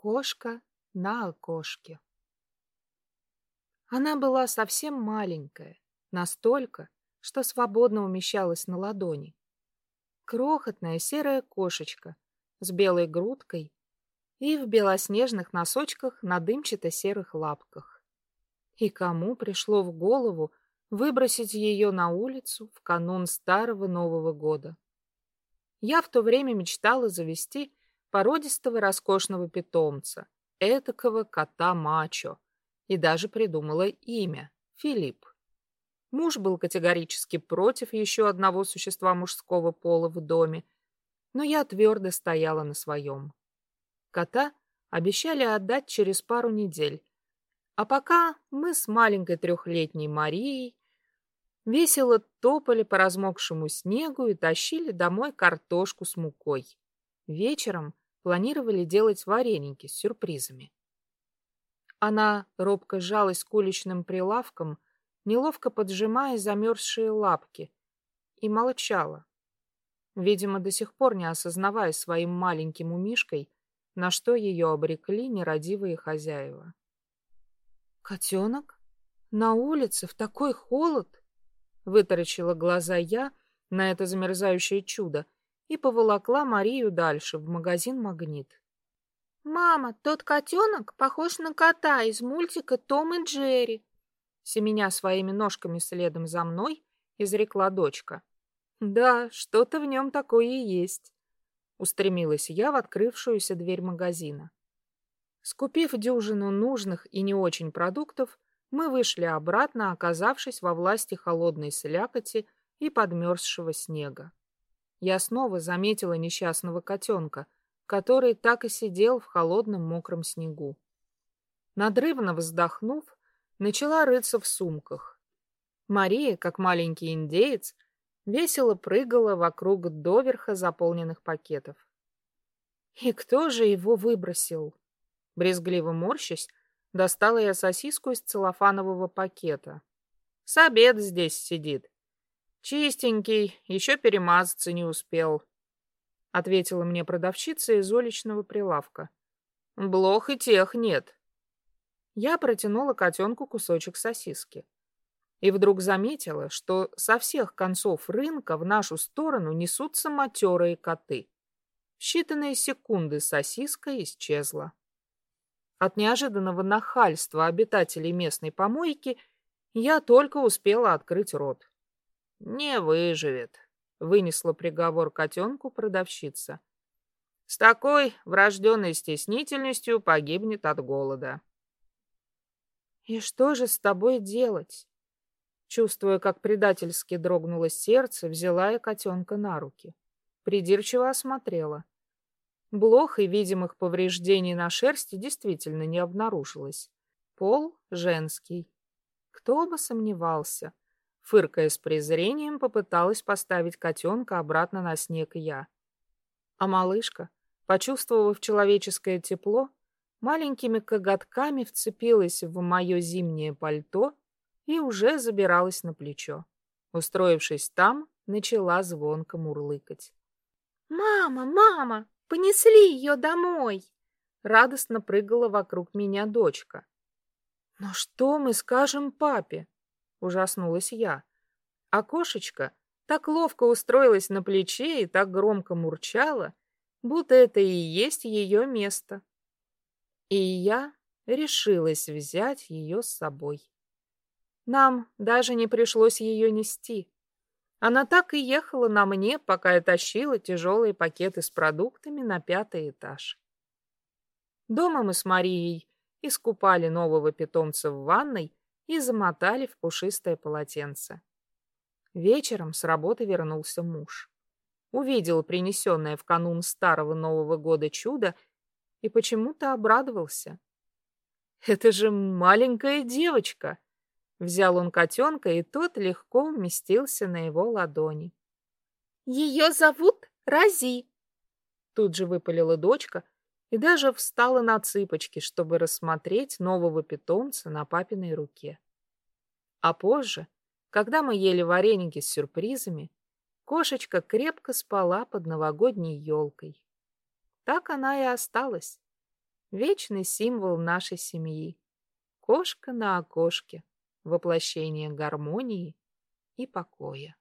Кошка на окошке. Она была совсем маленькая, настолько, что свободно умещалась на ладони. Крохотная серая кошечка с белой грудкой и в белоснежных носочках на дымчато-серых лапках. И кому пришло в голову выбросить ее на улицу в канун Старого Нового года? Я в то время мечтала завести породистого роскошного питомца, этакого кота-мачо, и даже придумала имя — Филипп. Муж был категорически против еще одного существа мужского пола в доме, но я твердо стояла на своем. Кота обещали отдать через пару недель, а пока мы с маленькой трехлетней Марией весело топали по размокшему снегу и тащили домой картошку с мукой. Вечером планировали делать вареники с сюрпризами. Она робко сжалась к уличным прилавкам, неловко поджимая замерзшие лапки, и молчала, видимо, до сих пор не осознавая своим маленьким умишкой, на что ее обрекли нерадивые хозяева. «Котенок? На улице в такой холод?» — вытаращила глаза я на это замерзающее чудо и поволокла Марию дальше, в магазин «Магнит». «Мама, тот котенок похож на кота из мультика «Том и Джерри», семеня своими ножками следом за мной, изрекла дочка. Да, что-то в нем такое и есть. Устремилась я в открывшуюся дверь магазина. Скупив дюжину нужных и не очень продуктов, мы вышли обратно, оказавшись во власти холодной слякоти и подмерзшего снега. Я снова заметила несчастного котенка, который так и сидел в холодном мокром снегу. Надрывно вздохнув, начала рыться в сумках. Мария, как маленький индеец, весело прыгала вокруг доверха заполненных пакетов. И кто же его выбросил? Брезгливо морщась, достала я сосиску из целлофанового пакета. С обед здесь сидит. Чистенький, еще перемазаться не успел, — ответила мне продавщица из уличного прилавка. Блох и тех нет. Я протянула котенку кусочек сосиски. И вдруг заметила, что со всех концов рынка в нашу сторону несутся матерые коты. В считанные секунды сосиска исчезла. От неожиданного нахальства обитателей местной помойки я только успела открыть рот. «Не выживет», — вынесла приговор котенку продавщица. «С такой врожденной стеснительностью погибнет от голода». И что же с тобой делать? Чувствуя, как предательски дрогнуло сердце, взяла я котенка на руки. Придирчиво осмотрела. Блох и видимых повреждений на шерсти действительно не обнаружилось. Пол женский. Кто бы сомневался. Фыркая с презрением, попыталась поставить котенка обратно на снег я. А малышка, почувствовав человеческое тепло, маленькими коготками вцепилась в мое зимнее пальто и уже забиралась на плечо. Устроившись там, начала звонко мурлыкать. «Мама, мама, понесли ее домой!» Радостно прыгала вокруг меня дочка. «Но что мы скажем папе?» — ужаснулась я. А кошечка так ловко устроилась на плече и так громко мурчала, будто это и есть ее место. И я решилась взять ее с собой. Нам даже не пришлось ее нести. Она так и ехала на мне, пока я тащила тяжелые пакеты с продуктами на пятый этаж. Дома мы с Марией искупали нового питомца в ванной и замотали в пушистое полотенце. Вечером с работы вернулся муж. Увидел принесенное в канун старого Нового года чудо и почему-то обрадовался. «Это же маленькая девочка!» Взял он котенка, и тот легко уместился на его ладони. «Ее зовут Рази!» Тут же выпалила дочка и даже встала на цыпочки, чтобы рассмотреть нового питомца на папиной руке. А позже, когда мы ели вареники с сюрпризами, кошечка крепко спала под новогодней елкой. Так она и осталась. вечный символ нашей семьи. Кошка на окошке, воплощение гармонии и покоя.